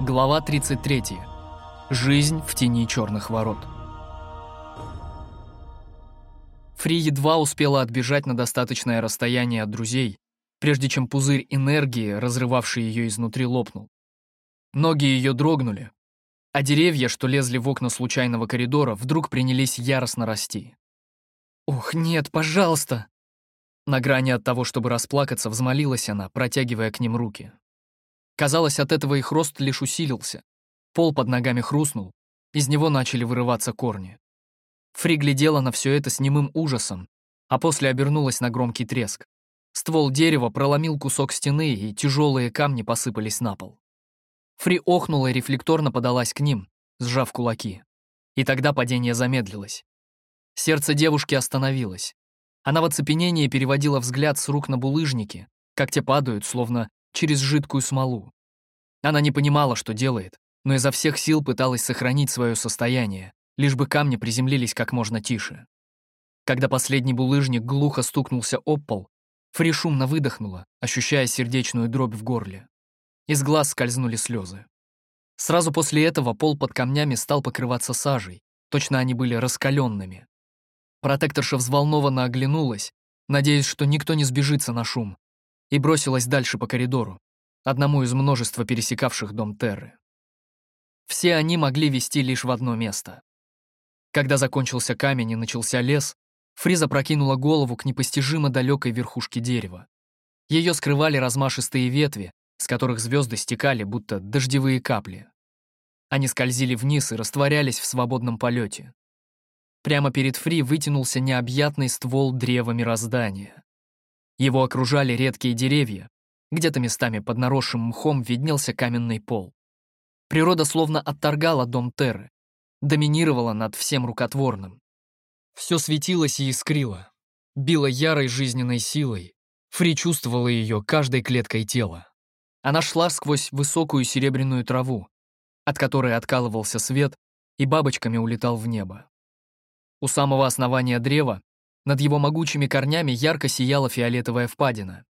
Глава 33. Жизнь в тени черных ворот. Фри едва успела отбежать на достаточное расстояние от друзей, прежде чем пузырь энергии, разрывавший ее изнутри, лопнул. Ноги ее дрогнули, а деревья, что лезли в окна случайного коридора, вдруг принялись яростно расти. «Ох, нет, пожалуйста!» На грани от того, чтобы расплакаться, взмолилась она, протягивая к ним руки. Казалось, от этого их рост лишь усилился. Пол под ногами хрустнул, из него начали вырываться корни. Фри глядела на все это с немым ужасом, а после обернулась на громкий треск. Ствол дерева проломил кусок стены, и тяжелые камни посыпались на пол. Фри охнула и рефлекторно подалась к ним, сжав кулаки. И тогда падение замедлилось. Сердце девушки остановилось. Она в оцепенении переводила взгляд с рук на булыжники, как те падают, словно через жидкую смолу. Она не понимала, что делает, но изо всех сил пыталась сохранить свое состояние, лишь бы камни приземлились как можно тише. Когда последний булыжник глухо стукнулся об пол, Фри шумно выдохнула, ощущая сердечную дробь в горле. Из глаз скользнули слезы. Сразу после этого пол под камнями стал покрываться сажей, точно они были раскаленными. Протекторша взволнованно оглянулась, надеясь, что никто не сбежится на шум, и бросилась дальше по коридору, одному из множества пересекавших дом Терры. Все они могли вести лишь в одно место. Когда закончился камень и начался лес, Фриза прокинула голову к непостижимо далекой верхушке дерева. Ее скрывали размашистые ветви, с которых звезды стекали, будто дождевые капли. Они скользили вниз и растворялись в свободном полете. Прямо перед Фри вытянулся необъятный ствол древа мироздания. Его окружали редкие деревья, где-то местами под наросшим мхом виднелся каменный пол. Природа словно отторгала дом Терры, доминировала над всем рукотворным. Все светилось и искрило, било ярой жизненной силой. Фри чувствовала ее каждой клеткой тела. Она шла сквозь высокую серебряную траву, от которой откалывался свет и бабочками улетал в небо. У самого основания древа над его могучими корнями ярко сияла фиолетовая впадина.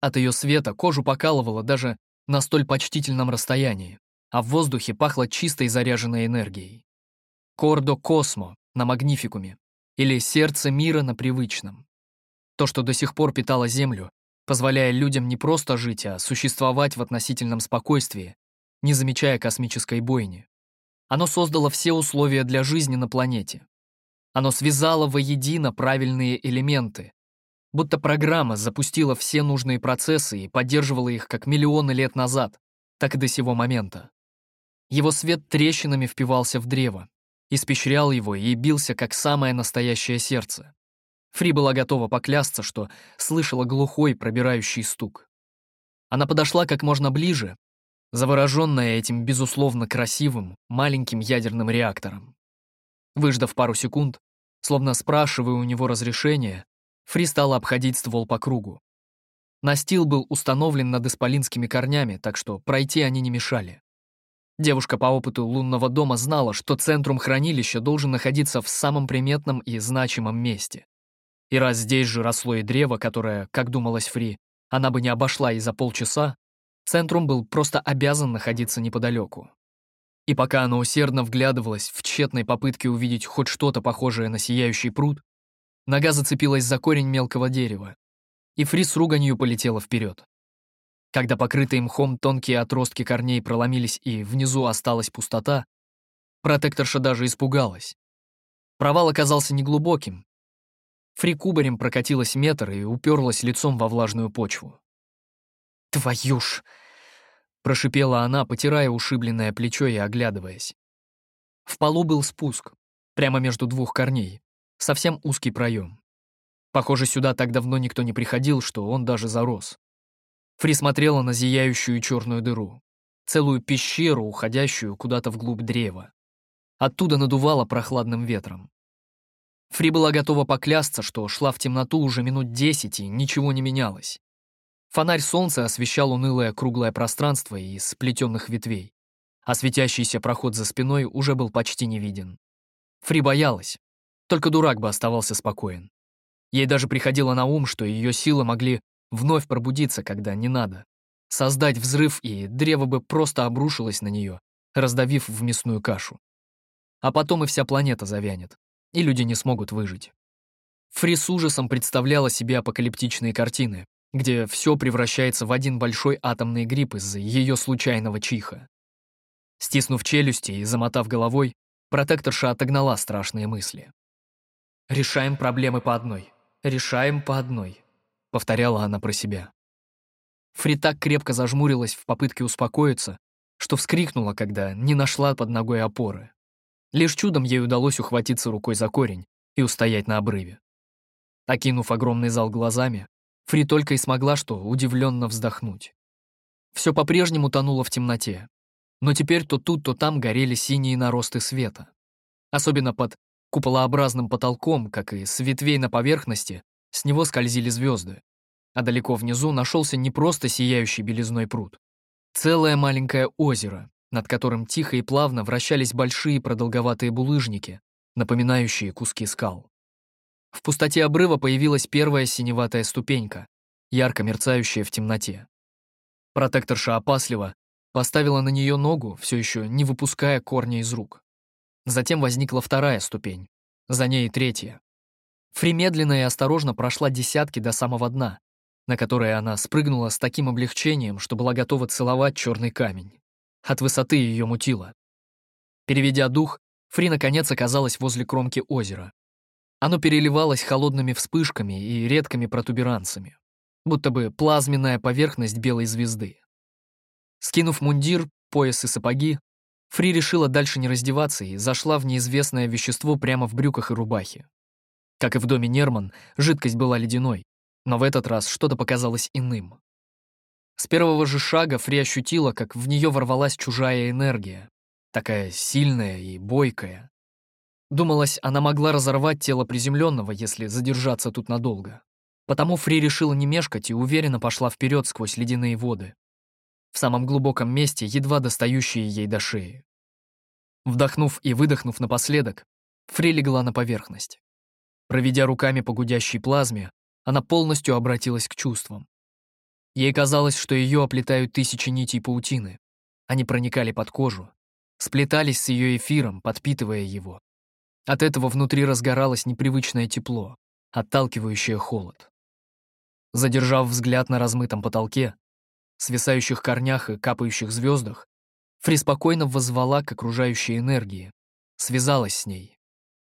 От ее света кожу покалывало даже на столь почтительном расстоянии, а в воздухе пахло чистой заряженной энергией. Кордо Космо на Магнификуме или Сердце мира на Привычном. То, что до сих пор питало Землю, позволяя людям не просто жить, а существовать в относительном спокойствии, не замечая космической бойни. Оно создало все условия для жизни на планете. Оно связало воедино правильные элементы, будто программа запустила все нужные процессы и поддерживала их как миллионы лет назад, так и до сего момента. Его свет трещинами впивался в древо, испещрял его и бился, как самое настоящее сердце. Фри была готова поклясться, что слышала глухой пробирающий стук. Она подошла как можно ближе, завороженная этим безусловно красивым маленьким ядерным реактором. Выждав пару секунд, словно спрашивая у него разрешения, Фри стала обходить ствол по кругу. Настил был установлен над исполинскими корнями, так что пройти они не мешали. Девушка по опыту лунного дома знала, что центрум хранилища должен находиться в самом приметном и значимом месте. И раз здесь же росло и древо, которое, как думалось Фри, она бы не обошла и за полчаса, центрум был просто обязан находиться неподалеку. И пока она усердно вглядывалась в тщетной попытке увидеть хоть что-то похожее на сияющий пруд, нога зацепилась за корень мелкого дерева, и Фри с руганью полетела вперед. Когда покрытые мхом тонкие отростки корней проломились и внизу осталась пустота, протекторша даже испугалась. Провал оказался неглубоким. Фри кубарем прокатилась метр и уперлась лицом во влажную почву. «Твою ж!» Прошипела она, потирая ушибленное плечо и оглядываясь. В полу был спуск, прямо между двух корней, совсем узкий проем. Похоже, сюда так давно никто не приходил, что он даже зарос. Фри смотрела на зияющую черную дыру, целую пещеру, уходящую куда-то вглубь древа. Оттуда надувало прохладным ветром. Фри была готова поклясться, что шла в темноту уже минут десять и ничего не менялось. Фонарь солнца освещал унылое круглое пространство из сплетенных ветвей, а светящийся проход за спиной уже был почти не виден. Фри боялась, только дурак бы оставался спокоен. Ей даже приходило на ум, что ее силы могли вновь пробудиться, когда не надо. создать взрыв, и древо бы просто обрушилось на нее, раздавив в мясную кашу. А потом и вся планета завянет, и люди не смогут выжить. Фри с ужасом представляла себе апокалиптичные картины, где все превращается в один большой атомный гриб из-за ее случайного чиха. Стиснув челюсти и замотав головой, протекторша отогнала страшные мысли. «Решаем проблемы по одной. Решаем по одной», — повторяла она про себя. Фри так крепко зажмурилась в попытке успокоиться, что вскрикнула, когда не нашла под ногой опоры. Лишь чудом ей удалось ухватиться рукой за корень и устоять на обрыве. Окинув огромный зал глазами, Фри только и смогла что удивленно вздохнуть. Все по-прежнему тонуло в темноте, но теперь то тут, то там горели синие наросты света. Особенно под куполообразным потолком, как и с ветвей на поверхности, с него скользили звезды. А далеко внизу нашелся не просто сияющий белизной пруд. Целое маленькое озеро, над которым тихо и плавно вращались большие продолговатые булыжники, напоминающие куски скал. В пустоте обрыва появилась первая синеватая ступенька, ярко мерцающая в темноте. Протекторша опасливо поставила на нее ногу, все еще не выпуская корня из рук. Затем возникла вторая ступень, за ней третья. Фри медленно и осторожно прошла десятки до самого дна, на которое она спрыгнула с таким облегчением, что была готова целовать черный камень. От высоты ее мутило. Переведя дух, Фри наконец оказалась возле кромки озера. Оно переливалось холодными вспышками и редкими протуберанцами, будто бы плазменная поверхность белой звезды. Скинув мундир, пояс и сапоги, Фри решила дальше не раздеваться и зашла в неизвестное вещество прямо в брюках и рубахе. Как и в доме Нерман, жидкость была ледяной, но в этот раз что-то показалось иным. С первого же шага Фри ощутила, как в нее ворвалась чужая энергия, такая сильная и бойкая. Думалось, она могла разорвать тело приземленного, если задержаться тут надолго. Потому Фри решила не мешкать и уверенно пошла вперед сквозь ледяные воды. В самом глубоком месте, едва достающие ей до шеи. Вдохнув и выдохнув напоследок, Фри легла на поверхность. Проведя руками по гудящей плазме, она полностью обратилась к чувствам. Ей казалось, что ее оплетают тысячи нитей паутины. Они проникали под кожу, сплетались с ее эфиром, подпитывая его. От этого внутри разгоралось непривычное тепло, отталкивающее холод. Задержав взгляд на размытом потолке, свисающих корнях и капающих звездах, Фри спокойно воззвала к окружающей энергии, связалась с ней.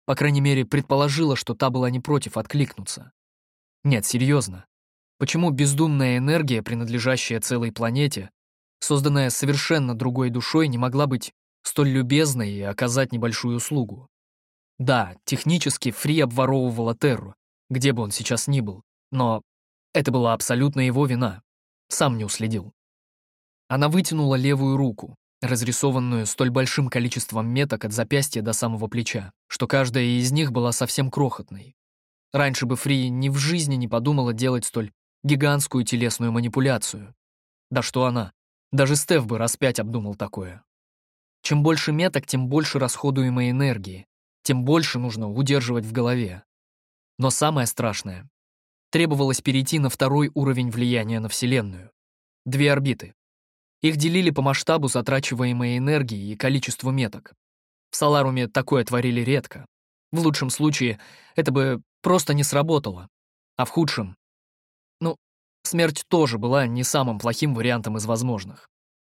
По крайней мере, предположила, что та была не против откликнуться. Нет, серьезно. Почему бездумная энергия, принадлежащая целой планете, созданная совершенно другой душой, не могла быть столь любезной и оказать небольшую услугу? Да, технически Фри обворовывала Терру, где бы он сейчас ни был, но это была абсолютно его вина. Сам не уследил. Она вытянула левую руку, разрисованную столь большим количеством меток от запястья до самого плеча, что каждая из них была совсем крохотной. Раньше бы Фри ни в жизни не подумала делать столь гигантскую телесную манипуляцию. Да что она, даже Стеф бы раз пять обдумал такое. Чем больше меток, тем больше расходуемой энергии, тем больше нужно удерживать в голове. Но самое страшное — требовалось перейти на второй уровень влияния на Вселенную. Две орбиты. Их делили по масштабу затрачиваемой энергии и количеству меток. В Соларуме такое творили редко. В лучшем случае это бы просто не сработало. А в худшем... Ну, смерть тоже была не самым плохим вариантом из возможных.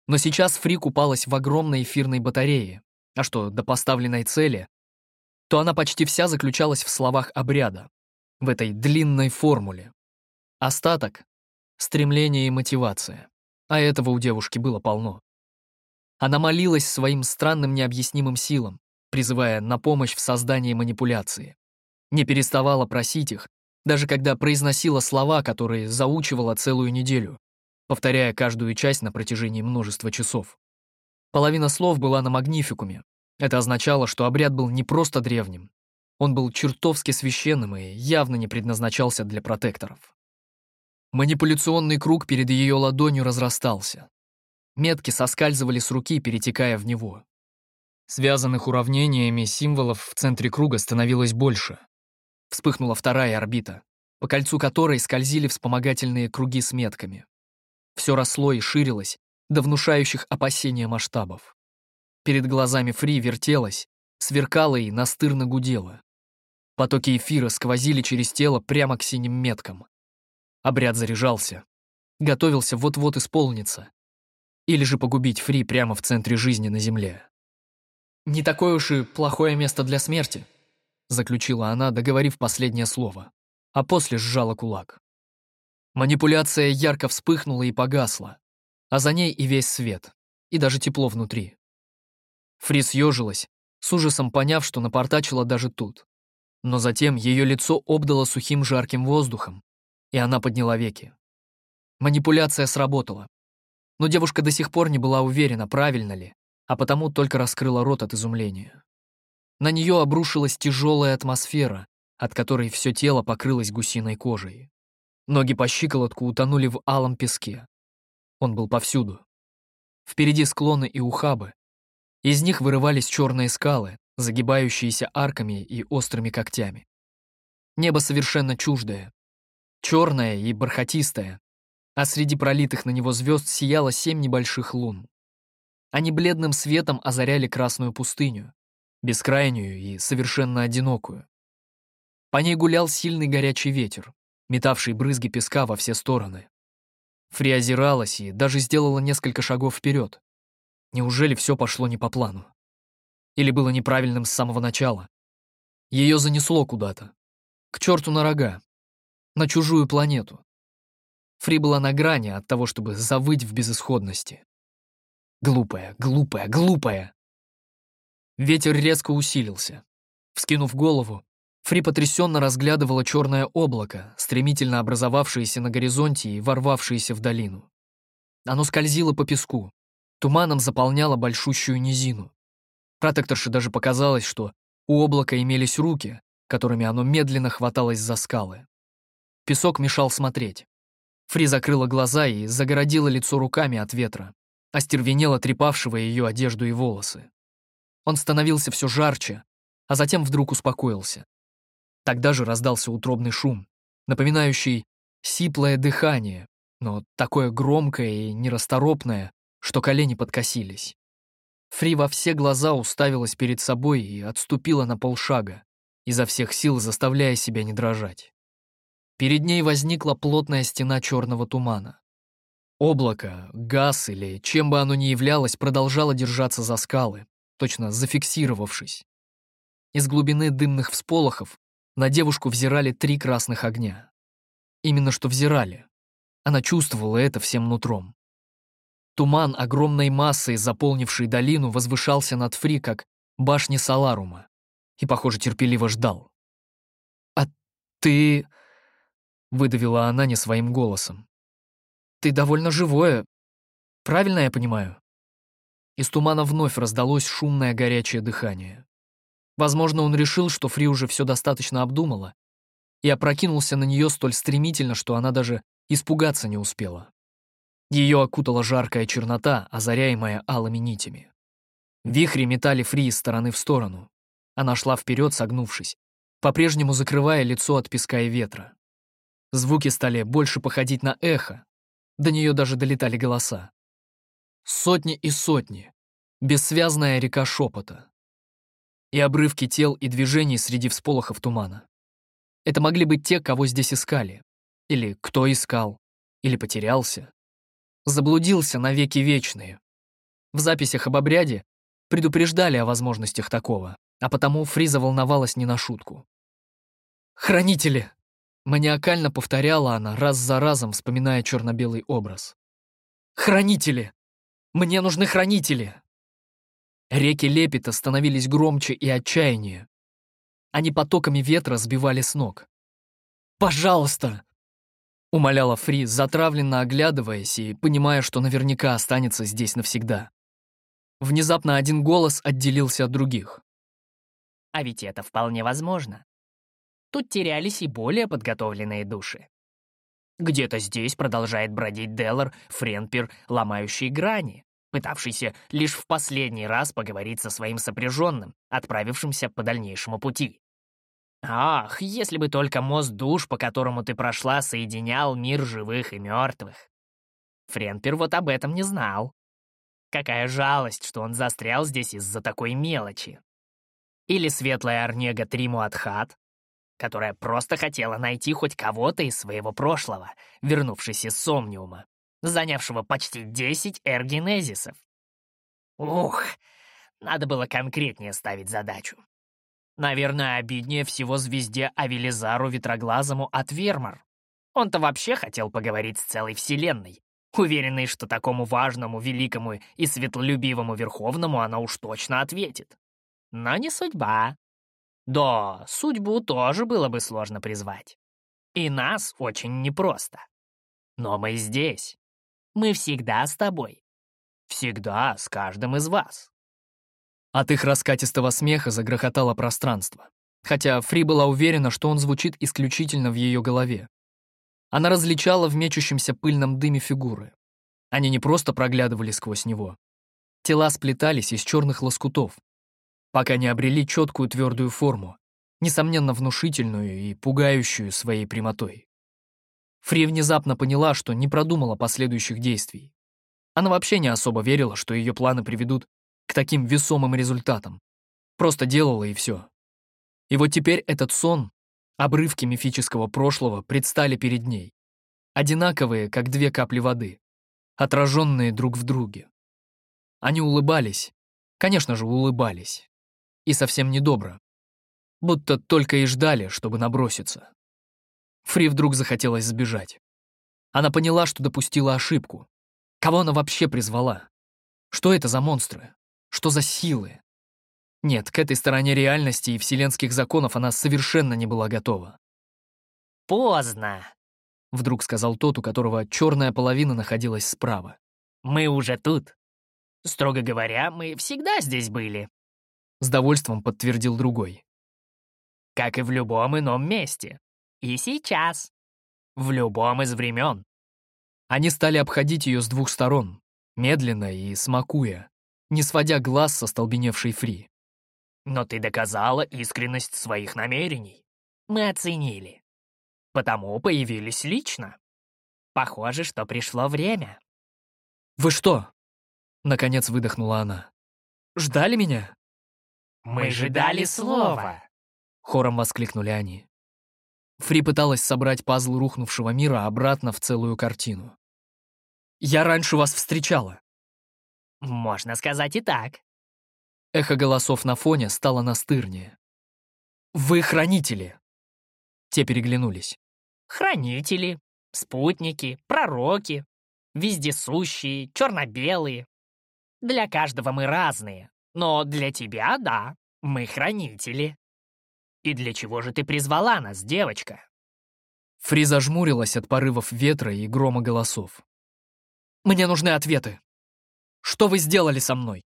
Но сейчас Фрик упалась в огромной эфирной батарее, а что до поставленной цели, то она почти вся заключалась в словах обряда, в этой длинной формуле. Остаток — стремление и мотивация, а этого у девушки было полно. Она молилась своим странным необъяснимым силам, призывая на помощь в создании манипуляции. Не переставала просить их, даже когда произносила слова, которые заучивала целую неделю, повторяя каждую часть на протяжении множества часов. Половина слов была на магнификуме, это означало, что обряд был не просто древним. Он был чертовски священным и явно не предназначался для протекторов. Манипуляционный круг перед ее ладонью разрастался. Метки соскальзывали с руки, перетекая в него. Связанных уравнениями символов в центре круга становилось больше. Вспыхнула вторая орбита, по кольцу которой скользили вспомогательные круги с метками. Все росло и ширилось до внушающих опасения масштабов. Перед глазами Фри вертелось, сверкало и настырно гудело. Потоки эфира сквозили через тело прямо к синим меткам. Обряд заряжался. Готовился вот-вот исполниться. Или же погубить Фри прямо в центре жизни на Земле. «Не такое уж и плохое место для смерти», заключила она, договорив последнее слово, а после сжала кулак. Манипуляция ярко вспыхнула и погасла, а за ней и весь свет, и даже тепло внутри. Фрис съежилась, с ужасом поняв, что напортачила даже тут. Но затем ее лицо обдало сухим жарким воздухом, и она подняла веки. Манипуляция сработала. Но девушка до сих пор не была уверена, правильно ли, а потому только раскрыла рот от изумления. На нее обрушилась тяжелая атмосфера, от которой все тело покрылось гусиной кожей. Ноги по щиколотку утонули в алом песке. Он был повсюду. Впереди склоны и ухабы. Из них вырывались черные скалы, загибающиеся арками и острыми когтями. Небо совершенно чуждое. Черное и бархатистое, а среди пролитых на него звезд сияло семь небольших лун. Они бледным светом озаряли красную пустыню, бескрайнюю и совершенно одинокую. По ней гулял сильный горячий ветер, метавший брызги песка во все стороны. Фри озиралась и даже сделала несколько шагов вперед. Неужели все пошло не по плану? Или было неправильным с самого начала? Ее занесло куда-то. К черту на рога. На чужую планету. Фри была на грани от того, чтобы завыть в безысходности. Глупая, глупая, глупая. Ветер резко усилился. Вскинув голову, Фри потрясенно разглядывала черное облако, стремительно образовавшееся на горизонте и ворвавшееся в долину. Оно скользило по песку, туманом заполняло большущую низину. Протекторше даже показалось, что у облака имелись руки, которыми оно медленно хваталось за скалы. Песок мешал смотреть. Фри закрыла глаза и загородила лицо руками от ветра, остервенела трепавшего ее одежду и волосы. Он становился все жарче, а затем вдруг успокоился. Тогда же раздался утробный шум, напоминающий сиплое дыхание, но такое громкое и нерасторопное, что колени подкосились. Фри во все глаза уставилась перед собой и отступила на полшага, изо всех сил заставляя себя не дрожать. Перед ней возникла плотная стена черного тумана. Облако, газ или чем бы оно ни являлось, продолжало держаться за скалы, точно зафиксировавшись. Из глубины дымных всполохов на девушку взирали три красных огня. Именно что взирали. Она чувствовала это всем нутром. Туман огромной массой, заполнивший долину, возвышался над Фри, как башни Саларума, и, похоже, терпеливо ждал. «А ты...» — выдавила она не своим голосом. «Ты довольно живое. Правильно я понимаю?» Из тумана вновь раздалось шумное горячее дыхание. Возможно, он решил, что Фри уже все достаточно обдумала, и опрокинулся на нее столь стремительно, что она даже испугаться не успела. Ее окутала жаркая чернота, озаряемая алыми нитями. Вихри метали Фри из стороны в сторону. Она шла вперед, согнувшись, по-прежнему закрывая лицо от песка и ветра. Звуки стали больше походить на эхо. До нее даже долетали голоса. Сотни и сотни. Бессвязная река шепота. И обрывки тел и движений среди всполохов тумана. Это могли быть те, кого здесь искали. Или кто искал. Или потерялся. Заблудился на веки вечные. В записях об обряде предупреждали о возможностях такого, а потому Фриза волновалась не на шутку. «Хранители!» — маниакально повторяла она, раз за разом вспоминая черно-белый образ. «Хранители! Мне нужны хранители!» Реки лепета становились громче и отчаяннее. Они потоками ветра сбивали с ног. «Пожалуйста!» — умоляла Фри, затравленно оглядываясь и понимая, что наверняка останется здесь навсегда. Внезапно один голос отделился от других. А ведь это вполне возможно. Тут терялись и более подготовленные души. Где-то здесь продолжает бродить Деллар, Френпер, ломающий грани, пытавшийся лишь в последний раз поговорить со своим сопряженным, отправившимся по дальнейшему пути. Ах, если бы только мост душ, по которому ты прошла, соединял мир живых и мертвых. Френпер вот об этом не знал. Какая жалость, что он застрял здесь из-за такой мелочи. Или светлая Арнега Тримуатхат, которая просто хотела найти хоть кого-то из своего прошлого, вернувшись из Сомниума, занявшего почти 10 эргенезисов. Ух, надо было конкретнее ставить задачу. Наверное, обиднее всего звезде Авелизару Ветроглазому от Вермар. Он-то вообще хотел поговорить с целой вселенной, уверенный, что такому важному, великому и светлолюбивому Верховному она уж точно ответит. Но не судьба. Да, судьбу тоже было бы сложно призвать. И нас очень непросто. Но мы здесь. Мы всегда с тобой. Всегда с каждым из вас. От их раскатистого смеха загрохотало пространство, хотя Фри была уверена, что он звучит исключительно в ее голове. Она различала в мечущемся пыльном дыме фигуры. Они не просто проглядывали сквозь него. Тела сплетались из черных лоскутов, пока не обрели четкую твердую форму, несомненно внушительную и пугающую своей прямотой. Фри внезапно поняла, что не продумала последующих действий. Она вообще не особо верила, что ее планы приведут к таким весомым результатам. Просто делала и все. И вот теперь этот сон, обрывки мифического прошлого предстали перед ней. Одинаковые, как две капли воды, отраженные друг в друге. Они улыбались, конечно же, улыбались. И совсем недобро. Будто только и ждали, чтобы наброситься. Фри вдруг захотелось сбежать. Она поняла, что допустила ошибку. Кого она вообще призвала? Что это за монстры? Что за силы? Нет, к этой стороне реальности и вселенских законов она совершенно не была готова. «Поздно», — вдруг сказал тот, у которого черная половина находилась справа. «Мы уже тут. Строго говоря, мы всегда здесь были», — с довольством подтвердил другой. «Как и в любом ином месте. И сейчас. В любом из времен». Они стали обходить ее с двух сторон, медленно и смакуя не сводя глаз со столбеневшей Фри. «Но ты доказала искренность своих намерений. Мы оценили. Потому появились лично. Похоже, что пришло время». «Вы что?» — наконец выдохнула она. «Ждали меня?» «Мы же дали слово!» — хором воскликнули они. Фри пыталась собрать пазл рухнувшего мира обратно в целую картину. «Я раньше вас встречала. Можно сказать и так. Эхо голосов на фоне стало настырнее. «Вы хранители!» Те переглянулись. «Хранители, спутники, пророки, вездесущие, черно-белые. Для каждого мы разные, но для тебя, да, мы хранители. И для чего же ты призвала нас, девочка?» Фри зажмурилась от порывов ветра и грома голосов. «Мне нужны ответы!» Что вы сделали со мной?»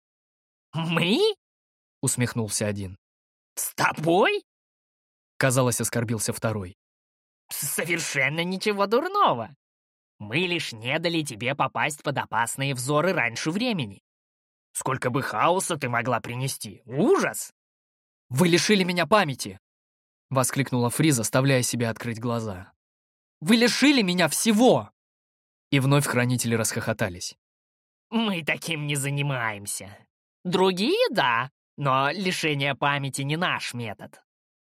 «Мы?» — усмехнулся один. «С тобой?» — казалось, оскорбился второй. «Совершенно ничего дурного. Мы лишь не дали тебе попасть под опасные взоры раньше времени. Сколько бы хаоса ты могла принести! Ужас!» «Вы лишили меня памяти!» — воскликнула Фри, заставляя себя открыть глаза. «Вы лишили меня всего!» И вновь хранители расхохотались. Мы таким не занимаемся. Другие — да, но лишение памяти не наш метод.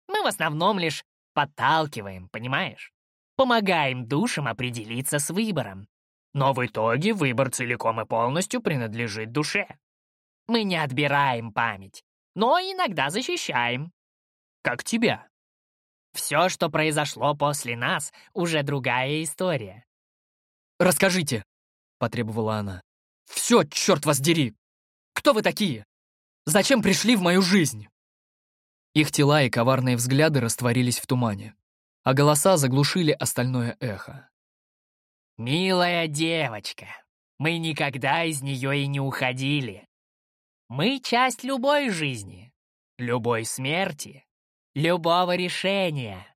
Мы в основном лишь подталкиваем, понимаешь? Помогаем душам определиться с выбором. Но в итоге выбор целиком и полностью принадлежит душе. Мы не отбираем память, но иногда защищаем. Как тебя. Все, что произошло после нас, уже другая история. «Расскажите», — потребовала она. Все, черт вас дери! Кто вы такие? Зачем пришли в мою жизнь?» Их тела и коварные взгляды растворились в тумане, а голоса заглушили остальное эхо. «Милая девочка, мы никогда из нее и не уходили. Мы часть любой жизни, любой смерти, любого решения.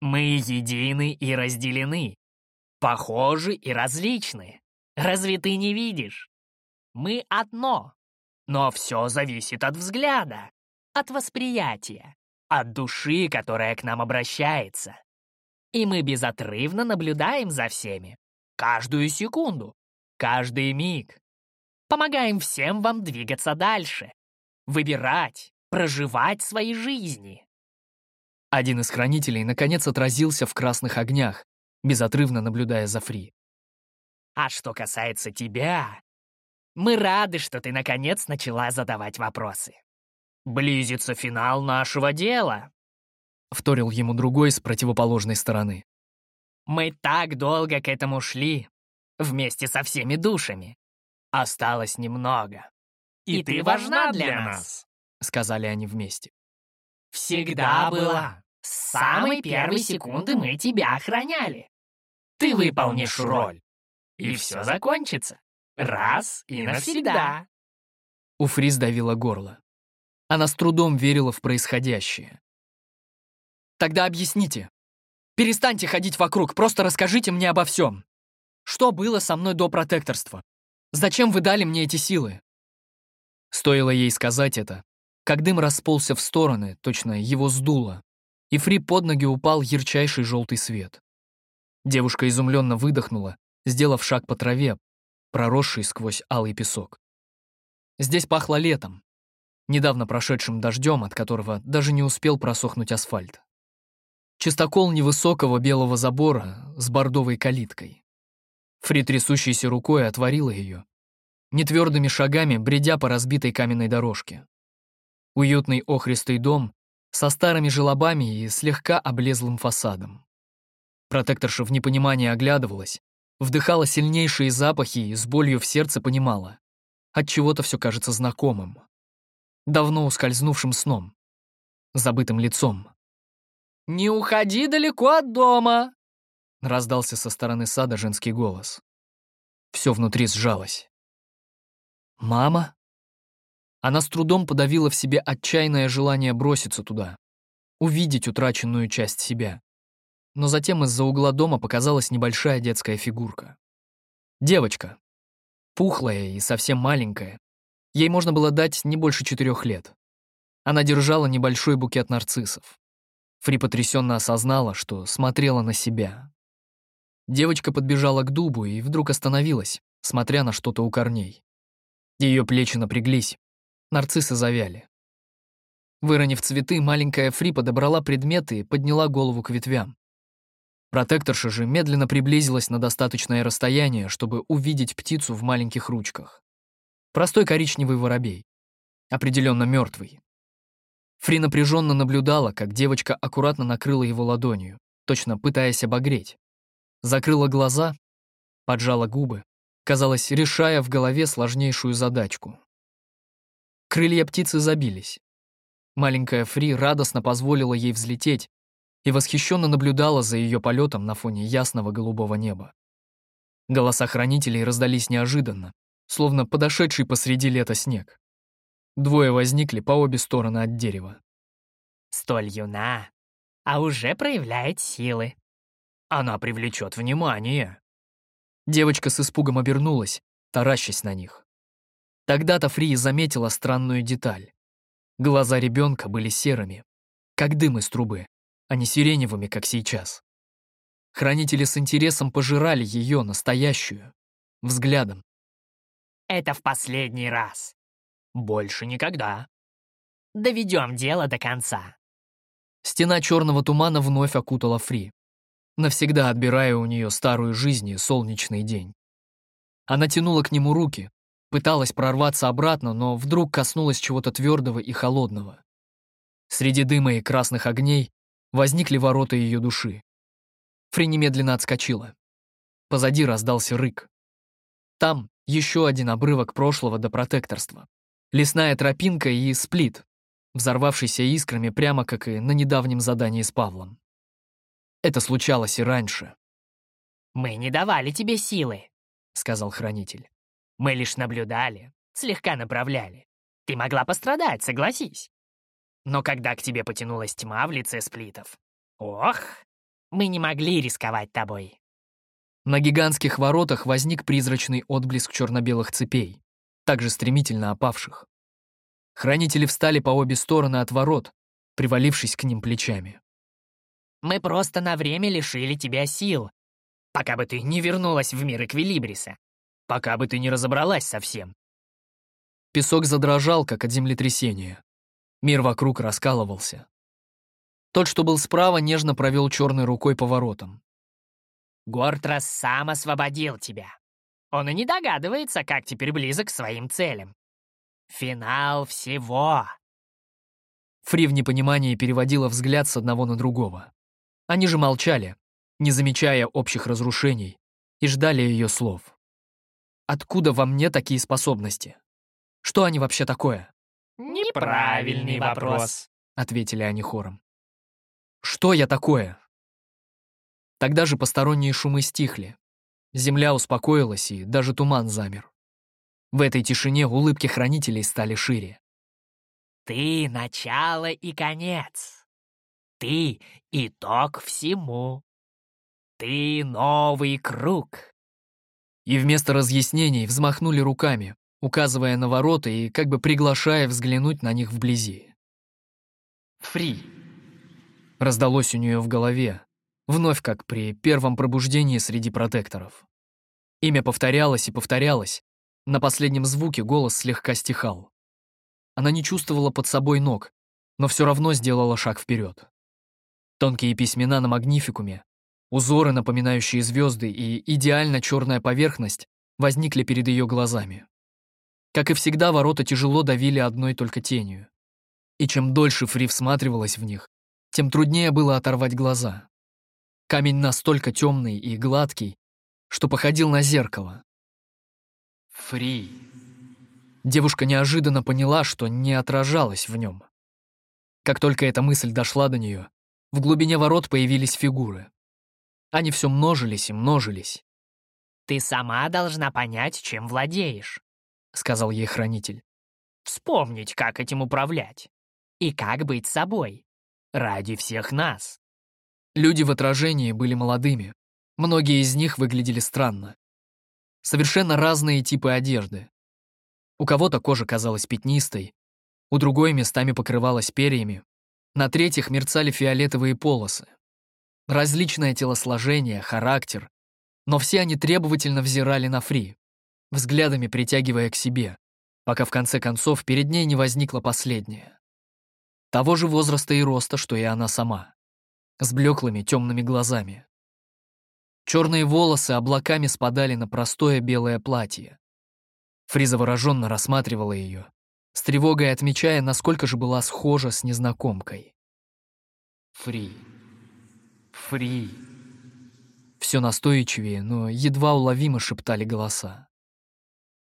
Мы едины и разделены, похожи и различны. Разве ты не видишь? Мы одно, но все зависит от взгляда, от восприятия, от души, которая к нам обращается. И мы безотрывно наблюдаем за всеми, каждую секунду, каждый миг. Помогаем всем вам двигаться дальше, выбирать, проживать свои жизни. Один из хранителей наконец отразился в красных огнях, безотрывно наблюдая за Фри. А что касается тебя, мы рады, что ты наконец начала задавать вопросы. Близится финал нашего дела. Вторил ему другой с противоположной стороны. Мы так долго к этому шли, вместе со всеми душами. Осталось немного. И, И ты важна для нас, сказали они вместе. Всегда была. С самой первой секунды мы тебя охраняли. Ты выполнишь роль, и все закончится. Раз и навсегда. У Фриз давило горло. Она с трудом верила в происходящее. «Тогда объясните. Перестаньте ходить вокруг, просто расскажите мне обо всем. Что было со мной до протекторства? Зачем вы дали мне эти силы?» Стоило ей сказать это, как дым расползся в стороны, точно его сдуло, и Фри под ноги упал ярчайший желтый свет. Девушка изумленно выдохнула, сделав шаг по траве, проросший сквозь алый песок. Здесь пахло летом, недавно прошедшим дождем, от которого даже не успел просохнуть асфальт. Чистокол невысокого белого забора с бордовой калиткой. Фри трясущейся рукой отворила ее, нетвердыми шагами бредя по разбитой каменной дорожке. Уютный охристый дом со старыми желобами и слегка облезлым фасадом. Протекторша в непонимании оглядывалась, вдыхала сильнейшие запахи и с болью в сердце понимала. От чего-то все кажется знакомым. Давно ускользнувшим сном. Забытым лицом. «Не уходи далеко от дома!» Раздался со стороны сада женский голос. Все внутри сжалось. «Мама?» Она с трудом подавила в себе отчаянное желание броситься туда, увидеть утраченную часть себя. Но затем из-за угла дома показалась небольшая детская фигурка. Девочка. Пухлая и совсем маленькая. Ей можно было дать не больше четырех лет. Она держала небольшой букет нарциссов. Фри потрясенно осознала, что смотрела на себя. Девочка подбежала к дубу и вдруг остановилась, смотря на что-то у корней. Ее плечи напряглись, нарциссы завяли. Выронив цветы, маленькая Фри подобрала предметы и подняла голову к ветвям. Протекторша же медленно приблизилась на достаточное расстояние, чтобы увидеть птицу в маленьких ручках. Простой коричневый воробей. Определенно мертвый. Фри напряженно наблюдала, как девочка аккуратно накрыла его ладонью, точно пытаясь обогреть. Закрыла глаза, поджала губы, казалось, решая в голове сложнейшую задачку. Крылья птицы забились. Маленькая Фри радостно позволила ей взлететь и восхищенно наблюдала за ее полетом на фоне ясного голубого неба. Голоса хранителей раздались неожиданно, словно подошедший посреди лета снег. Двое возникли по обе стороны от дерева. «Столь юна, а уже проявляет силы. Она привлечет внимание». Девочка с испугом обернулась, таращась на них. Тогда-то Фри заметила странную деталь. Глаза ребенка были серыми, как дым из трубы, а не сиреневыми, как сейчас. Хранители с интересом пожирали ее, настоящую, взглядом. «Это в последний раз. Больше никогда. Доведем дело до конца». Стена черного тумана вновь окутала Фри, навсегда отбирая у нее старую жизнь и солнечный день. Она тянула к нему руки, Пыталась прорваться обратно, но вдруг коснулась чего-то твердого и холодного. Среди дыма и красных огней возникли ворота ее души. Фри немедленно отскочила. Позади раздался рык. Там еще один обрывок прошлого до протекторства. Лесная тропинка и сплит, взорвавшийся искрами прямо как и на недавнем задании с Павлом. Это случалось и раньше. «Мы не давали тебе силы», — сказал хранитель. Мы лишь наблюдали, слегка направляли. Ты могла пострадать, согласись. Но когда к тебе потянулась тьма в лице сплитов, ох, мы не могли рисковать тобой. На гигантских воротах возник призрачный отблеск черно-белых цепей, также стремительно опавших. Хранители встали по обе стороны от ворот, привалившись к ним плечами. «Мы просто на время лишили тебя сил, пока бы ты не вернулась в мир Эквилибриса. пока бы ты не разобралась совсем. Песок задрожал, как от землетрясения. Мир вокруг раскалывался. Тот, что был справа, нежно провел черной рукой по воротам. Гортрас сам освободил тебя. Он и не догадывается, как теперь близок к своим целям. Финал всего. Фри в непонимании переводила взгляд с одного на другого. Они же молчали, не замечая общих разрушений, и ждали ее слов. Откуда во мне такие способности? Что они вообще такое? «Неправильный вопрос», — ответили они хором. «Что я такое?» Тогда же посторонние шумы стихли. Земля успокоилась, и даже туман замер. В этой тишине улыбки хранителей стали шире. «Ты — начало и конец. Ты — итог всему. Ты — новый круг». И вместо разъяснений взмахнули руками, указывая на ворота и как бы приглашая взглянуть на них вблизи. «Фри!» Раздалось у нее в голове, вновь как при первом пробуждении среди протекторов. Имя повторялось и повторялось, на последнем звуке голос слегка стихал. Она не чувствовала под собой ног, но все равно сделала шаг вперед. Тонкие письмена на магнификуме, узоры, напоминающие звезды, и идеально черная поверхность возникли перед ее глазами. Как и всегда, ворота тяжело давили одной только тенью. И чем дольше Фри всматривалась в них, тем труднее было оторвать глаза. Камень настолько темный и гладкий, что походил на зеркало. Фри. Девушка неожиданно поняла, что не отражалась в нем. Как только эта мысль дошла до нее, в глубине ворот появились фигуры. Они все множились и множились. «Ты сама должна понять, чем владеешь», — сказал ей хранитель. «Вспомнить, как этим управлять. И как быть собой. Ради всех нас». Люди в отражении были молодыми. Многие из них выглядели странно. Совершенно разные типы одежды. У кого-то кожа казалась пятнистой, у другой местами покрывалась перьями, на третьих мерцали фиолетовые полосы. Различное телосложение, характер, но все они требовательно взирали на Фри взглядами притягивая к себе, пока в конце концов перед ней не возникла последняя. Того же возраста и роста, что и она сама, с блеклыми темными глазами. Черные волосы облаками спадали на простое белое платье. Фриза выраженно рассматривала ее, с тревогой отмечая, насколько же была схожа с незнакомкой. Фри. Фри. Все настойчивее, но едва уловимо шептали голоса.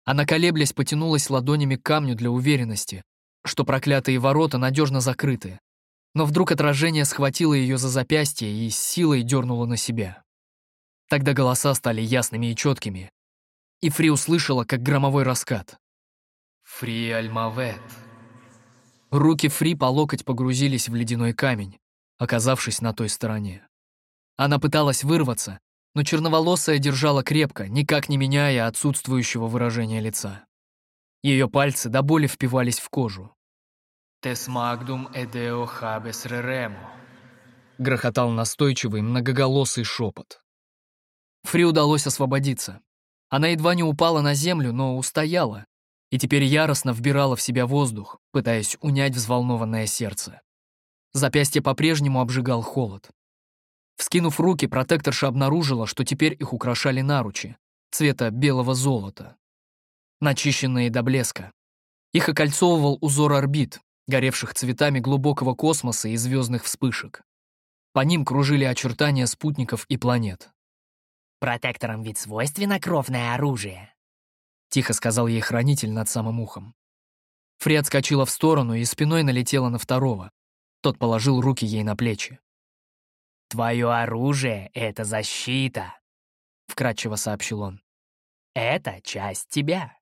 Она, колеблясь, потянулась ладонями к камню для уверенности, что проклятые ворота надежно закрыты. Но вдруг отражение схватило ее за запястье и с силой дернуло на себя. Тогда голоса стали ясными и четкими, и Фри услышала, как громовой раскат. «Фри Альмавет». Руки Фри по локоть погрузились в ледяной камень, оказавшись на той стороне. Она пыталась вырваться, но черноволосая держала крепко, никак не меняя отсутствующего выражения лица. Ее пальцы до боли впивались в кожу. «Тесмагдум эдео хабес реремо», — грохотал настойчивый многоголосый шепот. Фри удалось освободиться. Она едва не упала на землю, но устояла, и теперь яростно вбирала в себя воздух, пытаясь унять взволнованное сердце. Запястье по-прежнему обжигал холод. Вскинув руки, протекторша обнаружила, что теперь их украшали наручи, цвета белого золота, начищенные до блеска. Их окольцовывал узор орбит, горевших цветами глубокого космоса и звездных вспышек. По ним кружили очертания спутников и планет. «Протекторам ведь свойственно кровное оружие», — тихо сказал ей хранитель над самым ухом. Фри отскочила в сторону и спиной налетела на второго. Тот положил руки ей на плечи. «Твое оружие — это защита», — вкратчиво сообщил он. «Это часть тебя.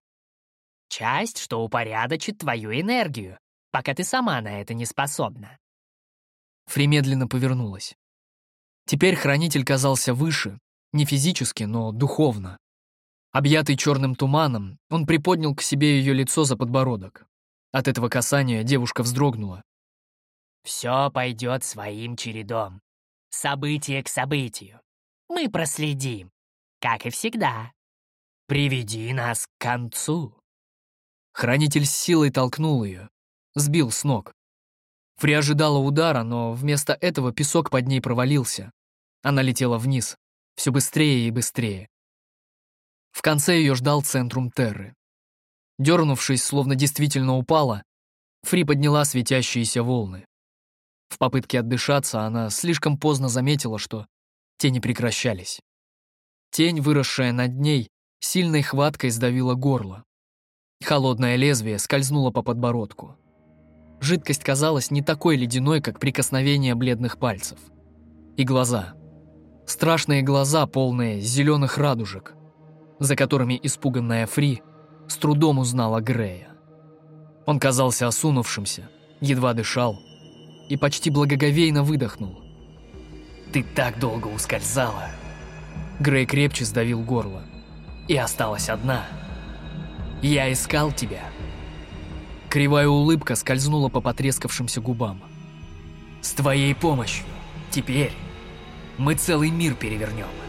Часть, что упорядочит твою энергию, пока ты сама на это не способна». Фри медленно повернулась. Теперь хранитель казался выше, не физически, но духовно. Объятый черным туманом, он приподнял к себе ее лицо за подбородок. От этого касания девушка вздрогнула. «Все пойдет своим чередом», событие к событию. Мы проследим, как и всегда». Приведи нас к концу. Хранитель с силой толкнул ее, сбил с ног. Фри ожидала удара, но вместо этого песок под ней провалился. Она летела вниз, все быстрее и быстрее. В конце ее ждал центрум Терры. Дернувшись, словно действительно упала, Фри подняла светящиеся волны. В попытке отдышаться она слишком поздно заметила, что те не прекращались. Тень, выросшая над ней, сильной хваткой сдавила горло. Холодное лезвие скользнуло по подбородку. Жидкость казалась не такой ледяной, как прикосновение бледных пальцев. И глаза. Страшные глаза, полные зеленых радужек, за которыми испуганная Фри с трудом узнала Грея. Он казался осунувшимся, едва дышал и почти благоговейно выдохнул. «Ты так долго ускользала!» Грей крепче сдавил горло. «И осталась одна. Я искал тебя». Кривая улыбка скользнула по потрескавшимся губам. «С твоей помощью теперь мы целый мир перевернем».